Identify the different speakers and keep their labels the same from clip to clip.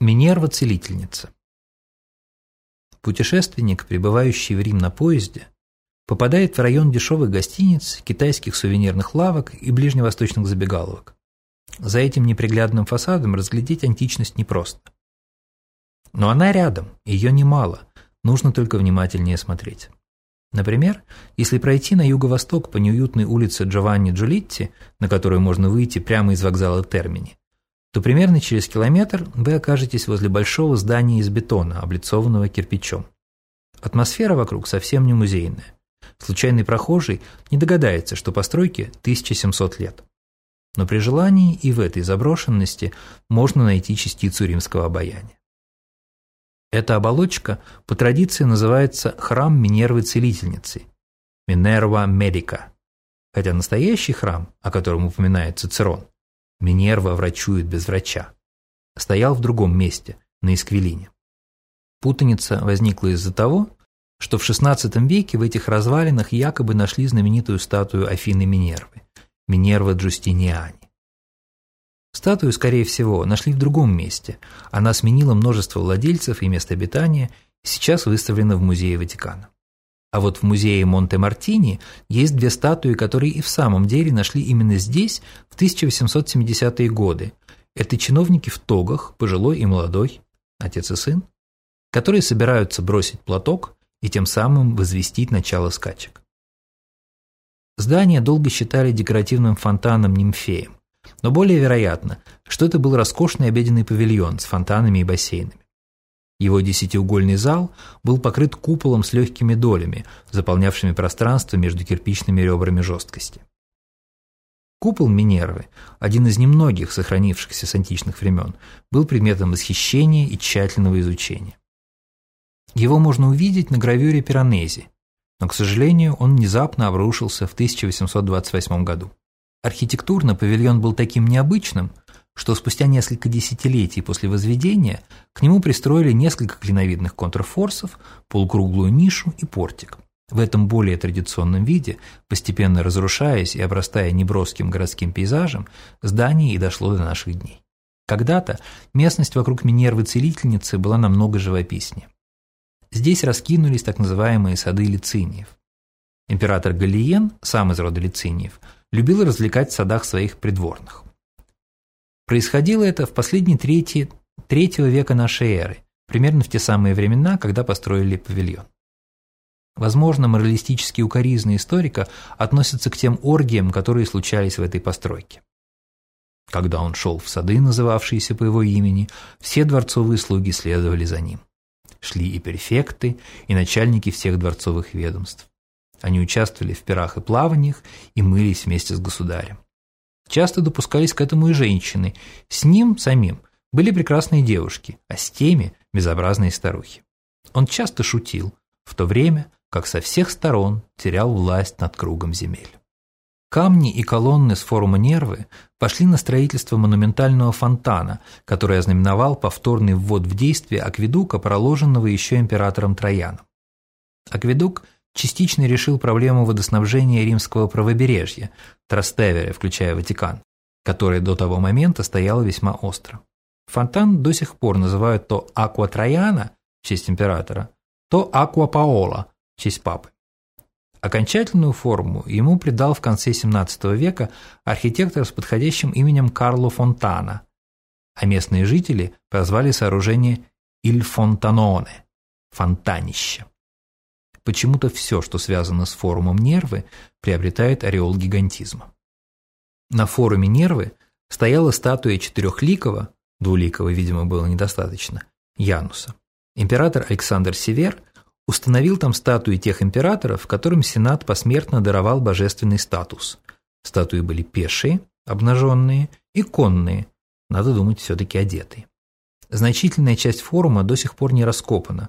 Speaker 1: Минерва – целительница. Путешественник, прибывающий в Рим на поезде, попадает в район дешевых гостиниц, китайских сувенирных лавок и ближневосточных забегаловок. За этим неприглядным фасадом разглядеть античность непросто. Но она рядом, ее немало, нужно только внимательнее смотреть. Например, если пройти на юго-восток по неуютной улице Джованни Джулитти, на которую можно выйти прямо из вокзала Термини, то примерно через километр вы окажетесь возле большого здания из бетона, облицованного кирпичом. Атмосфера вокруг совсем не музейная. Случайный прохожий не догадается, что постройке 1700 лет. Но при желании и в этой заброшенности можно найти частицу римского обаяния. Эта оболочка по традиции называется храм Минервы Целительницы – Минерва Медика. Хотя настоящий храм, о котором упоминает Цицерон, Минерва врачует без врача, стоял в другом месте, на Исквилине. Путаница возникла из-за того, что в XVI веке в этих развалинах якобы нашли знаменитую статую Афины Минервы – Минерва Джустиниани. Статую, скорее всего, нашли в другом месте. Она сменила множество владельцев и мест обитания и сейчас выставлена в Музее Ватикана. А вот в музее Монте-Мартини есть две статуи, которые и в самом деле нашли именно здесь в 1870-е годы. Это чиновники в тогах, пожилой и молодой, отец и сын, которые собираются бросить платок и тем самым возвестить начало скачек. Здание долго считали декоративным фонтаном Нимфеем. Но более вероятно, что это был роскошный обеденный павильон с фонтанами и бассейнами. Его десятиугольный зал был покрыт куполом с легкими долями, заполнявшими пространство между кирпичными ребрами жесткости. Купол Минервы, один из немногих сохранившихся с античных времен, был предметом восхищения и тщательного изучения. Его можно увидеть на гравюре Пиранези, но, к сожалению, он внезапно обрушился в 1828 году. Архитектурно павильон был таким необычным, что спустя несколько десятилетий после возведения к нему пристроили несколько клиновидных контрфорсов, полукруглую нишу и портик. В этом более традиционном виде, постепенно разрушаясь и обрастая неброским городским пейзажем, здание и дошло до наших дней. Когда-то местность вокруг Минервы-целительницы была намного живописнее. Здесь раскинулись так называемые сады лициниев. Император Галиен, сам из рода лициниев, любил развлекать в садах своих придворных. Происходило это в последней трети третьего века нашей эры, примерно в те самые времена, когда построили павильон. Возможно, моралистические укоризны историка относятся к тем оргиям, которые случались в этой постройке. Когда он шел в сады, называвшиеся по его имени, все дворцовые слуги следовали за ним. Шли и префекты, и начальники всех дворцовых ведомств. Они участвовали в пирах и плаваниях и мылись вместе с государем. Часто допускались к этому и женщины. С ним самим были прекрасные девушки, а с теми – безобразные старухи. Он часто шутил, в то время как со всех сторон терял власть над кругом земель. Камни и колонны с форума Нервы пошли на строительство монументального фонтана, который ознаменовал повторный ввод в действие акведука, проложенного еще императором Трояном. Акведук – частично решил проблему водоснабжения римского правобережья, Трастевере, включая Ватикан, которая до того момента стояла весьма остро. Фонтан до сих пор называют то Аква Трояна в честь императора, то Аква Паола в честь папы. Окончательную форму ему придал в конце XVII века архитектор с подходящим именем Карло Фонтана, а местные жители прозвали сооружение Иль Фонтаноне – фонтанище. Почему-то все, что связано с форумом нервы, приобретает ореол гигантизма. На форуме нервы стояла статуя четырехликого, двуликого, видимо, было недостаточно, Януса. Император Александр Север установил там статуи тех императоров, которым Сенат посмертно даровал божественный статус. Статуи были пешие, обнаженные и конные, надо думать, все-таки одетые. Значительная часть форума до сих пор не раскопана,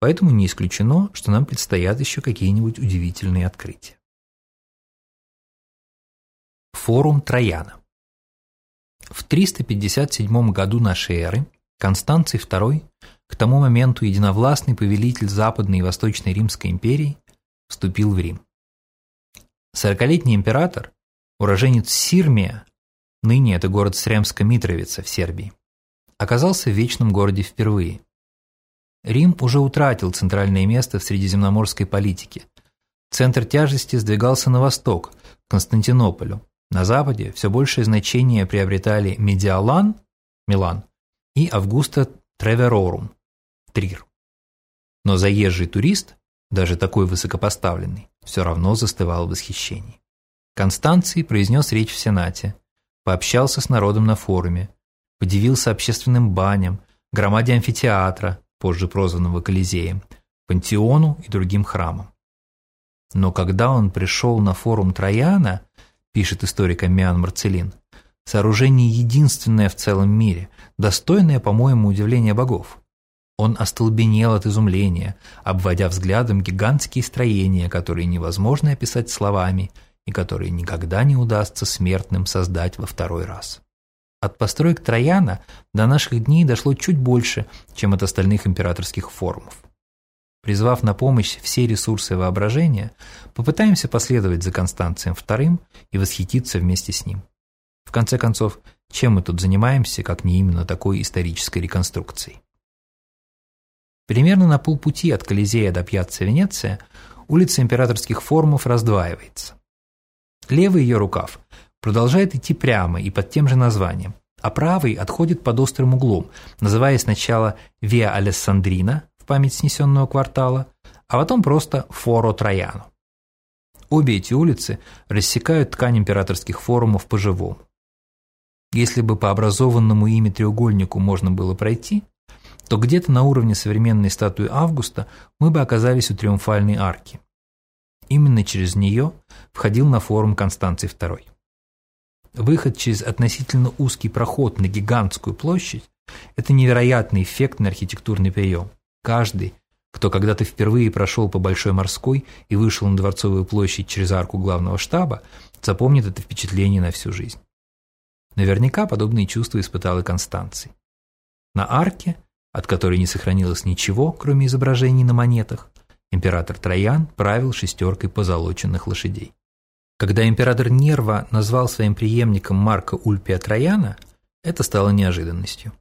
Speaker 1: Поэтому не исключено, что нам предстоят еще какие-нибудь удивительные открытия. Форум Трояна В 357 году нашей эры Констанций II, к тому моменту единовластный повелитель Западной и Восточной Римской империи, вступил в Рим. Сорокалетний император, уроженец Сирмия, ныне это город Сремска-Митровица в Сербии, оказался в Вечном городе впервые. Рим уже утратил центральное место в средиземноморской политике. Центр тяжести сдвигался на восток, к Константинополю. На западе все большее значение приобретали Медиалан, Милан, и Августа Треверорум, Трир. Но заезжий турист, даже такой высокопоставленный, все равно застывал в восхищении. Констанций произнес речь в Сенате, пообщался с народом на форуме, подивился общественным баням, громаде амфитеатра, позже прозванного Колизеем, пантеону и другим храмам. Но когда он пришел на форум Трояна, пишет историк Амиан Марцелин, сооружение единственное в целом мире, достойное, по-моему, удивления богов. Он остолбенел от изумления, обводя взглядом гигантские строения, которые невозможно описать словами и которые никогда не удастся смертным создать во второй раз. От построек Трояна до наших дней дошло чуть больше, чем от остальных императорских форумов. Призвав на помощь все ресурсы воображения, попытаемся последовать за Констанцием II и восхититься вместе с ним. В конце концов, чем мы тут занимаемся, как не именно такой исторической реконструкцией? Примерно на полпути от Колизея до Пьяцца Венеция улица императорских форумов раздваивается. Левый ее рукав продолжает идти прямо и под тем же названием, а правый отходит под острым углом, называясь сначала Виа Алессандрина в память снесенного квартала, а потом просто Форо Трояну. Обе эти улицы рассекают ткань императорских форумов по-живому. Если бы по образованному ими треугольнику можно было пройти, то где-то на уровне современной статуи Августа мы бы оказались у Триумфальной арки. Именно через нее входил на форум Констанций II. Выход через относительно узкий проход на гигантскую площадь – это невероятный эффектный архитектурный прием. Каждый, кто когда-то впервые прошел по Большой морской и вышел на Дворцовую площадь через арку главного штаба, запомнит это впечатление на всю жизнь. Наверняка подобные чувства испытал и Констанций. На арке, от которой не сохранилось ничего, кроме изображений на монетах, император Троян правил шестеркой позолоченных лошадей. Когда император Нерва назвал своим преемником Марка Ульпия Трояна, это стало неожиданностью.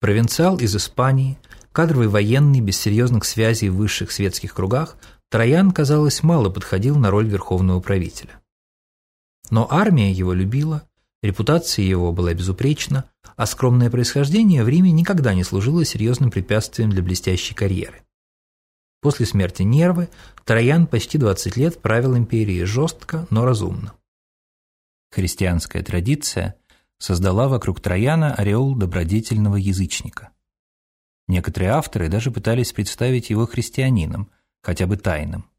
Speaker 1: Провинциал из Испании, кадровый военный, без серьезных связей в высших светских кругах, Троян, казалось, мало подходил на роль верховного правителя. Но армия его любила, репутация его была безупречна, а скромное происхождение в Риме никогда не служило серьезным препятствием для блестящей карьеры. После смерти Нервы Троян почти 20 лет правил империей жестко, но разумно. Христианская традиция создала вокруг Трояна ореол добродетельного язычника. Некоторые авторы даже пытались представить его христианином, хотя бы тайным.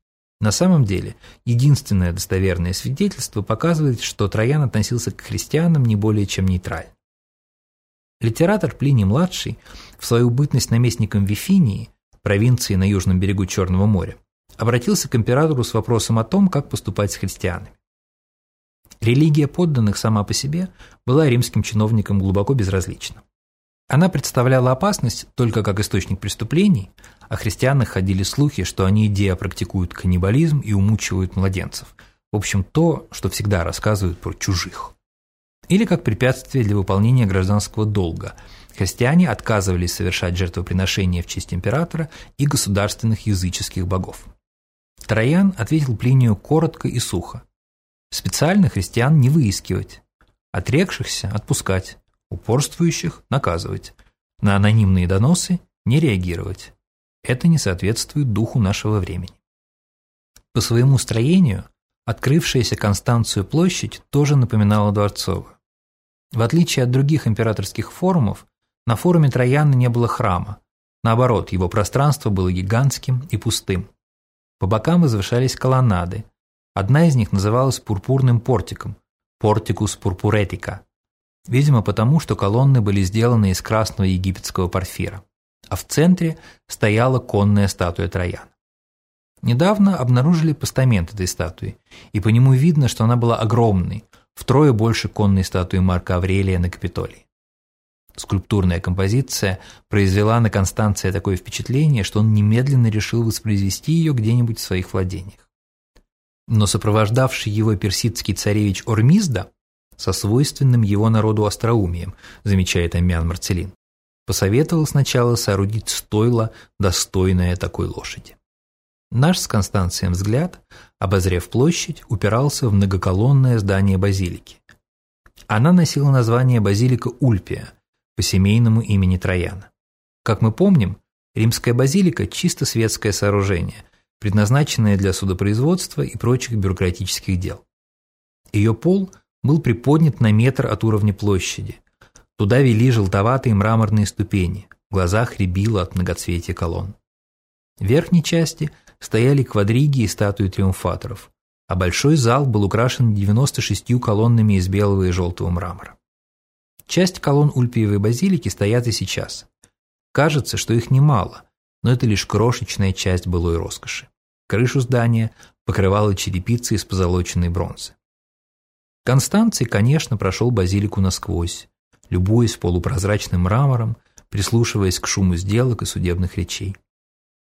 Speaker 1: На самом деле, единственное достоверное свидетельство показывает, что Троян относился к христианам не более чем нейтрально. Литератор Плиний-младший в свою бытность наместником Вифинии провинции на южном берегу Черного моря, обратился к императору с вопросом о том, как поступать с христианами. Религия подданных сама по себе была римским чиновникам глубоко безразлична. Она представляла опасность только как источник преступлений, о христианах ходили слухи, что они идея практикуют каннибализм и умучивают младенцев. В общем, то, что всегда рассказывают про чужих. Или как препятствие для выполнения гражданского долга – Христиане отказывались совершать жертвоприношения в честь императора и государственных языческих богов. Троян ответил Плинию коротко и сухо. Специально христиан не выискивать, отрекшихся отпускать, упорствующих наказывать, на анонимные доносы не реагировать. Это не соответствует духу нашего времени. По своему строению открывшаяся Констанцию площадь тоже напоминала дворцовую. В отличие от других императорских форумов, на форуме Трояна не было храма. Наоборот, его пространство было гигантским и пустым. По бокам возвышались колоннады. Одна из них называлась пурпурным портиком – портикус пурпуретика. Видимо, потому, что колонны были сделаны из красного египетского порфира. А в центре стояла конная статуя Трояна. Недавно обнаружили постамент этой статуи, и по нему видно, что она была огромной, втрое больше конной статуи Марка Аврелия на Капитолии. Скульптурная композиция произвела на Констанция такое впечатление, что он немедленно решил воспроизвести ее где-нибудь в своих владениях. Но сопровождавший его персидский царевич Ормизда со свойственным его народу остроумием, замечает Амиан Марцелин, посоветовал сначала соорудить стойло, достойное такой лошади. Наш с Констанцием взгляд, обозрев площадь, упирался в многоколонное здание базилики. Она носила название базилика Ульпия по семейному имени Трояна. Как мы помним, римская базилика – чисто светское сооружение, предназначенное для судопроизводства и прочих бюрократических дел. Ее пол был приподнят на метр от уровня площади. Туда вели желтоватые мраморные ступени, в глазах рябило от многоцветия колонн. В верхней части стояли квадриги и статуи триумфаторов, а большой зал был украшен 96 колоннами из белого и желтого мрамора. Часть колонн Ульпиевой базилики стоят и сейчас. Кажется, что их немало, но это лишь крошечная часть былой роскоши. Крышу здания покрывала черепица из позолоченной бронзы. Констанций, конечно, прошел базилику насквозь, любуясь полупрозрачным мрамором, прислушиваясь к шуму сделок и судебных речей.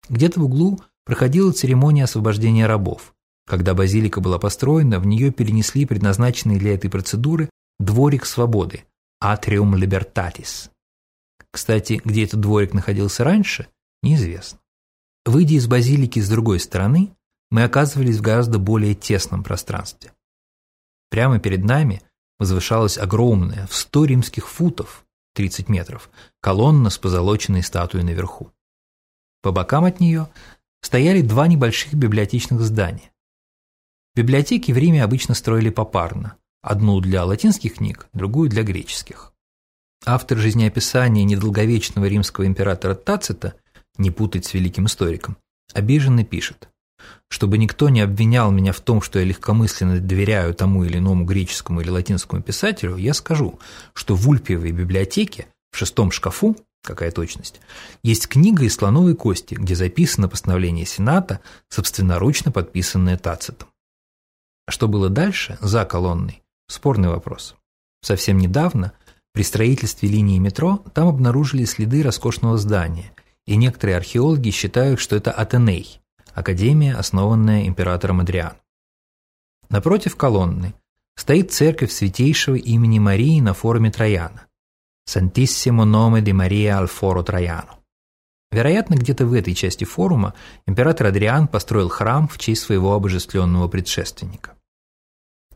Speaker 1: Где-то в углу проходила церемония освобождения рабов. Когда базилика была построена, в нее перенесли предназначенный для этой процедуры дворик свободы – Atrium Libertatis. Кстати, где этот дворик находился раньше, неизвестно. Выйдя из базилики с другой стороны, мы оказывались в гораздо более тесном пространстве. Прямо перед нами возвышалась огромная, в 100 римских футов, 30 метров, колонна с позолоченной статуей наверху. По бокам от нее стояли два небольших библиотечных здания. Библиотеки в Риме обычно строили попарно, одну для латинских книг, другую для греческих. Автор жизнеописания недолговечного римского императора Тацита, не путать с великим историком, обиженно пишет чтобы никто не обвинял меня в том, что я легкомысленно доверяю тому или иному греческому или латинскому писателю, я скажу, что в Ульпиевой библиотеке в шестом шкафу, какая точность, есть книга из слоновой кости, где записано постановление Сената, собственноручно подписанное Тацитом. Что было дальше, за колонной, спорный вопрос. Совсем недавно, при строительстве линии метро, там обнаружили следы роскошного здания, и некоторые археологи считают, что это Атеней – академия, основанная императором Адриан. Напротив колонны стоит церковь святейшего имени Марии на форуме Трояна. Сантиссимо номе де Мария аль форо Трояно. Вероятно, где-то в этой части форума император Адриан построил храм в честь своего обожествленного предшественника.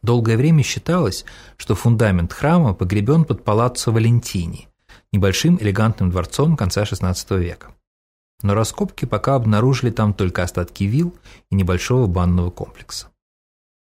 Speaker 1: Долгое время считалось, что фундамент храма погребен под палаццо Валентини, небольшим элегантным дворцом конца XVI века но раскопки пока обнаружили там только остатки вилл и небольшого банного комплекса.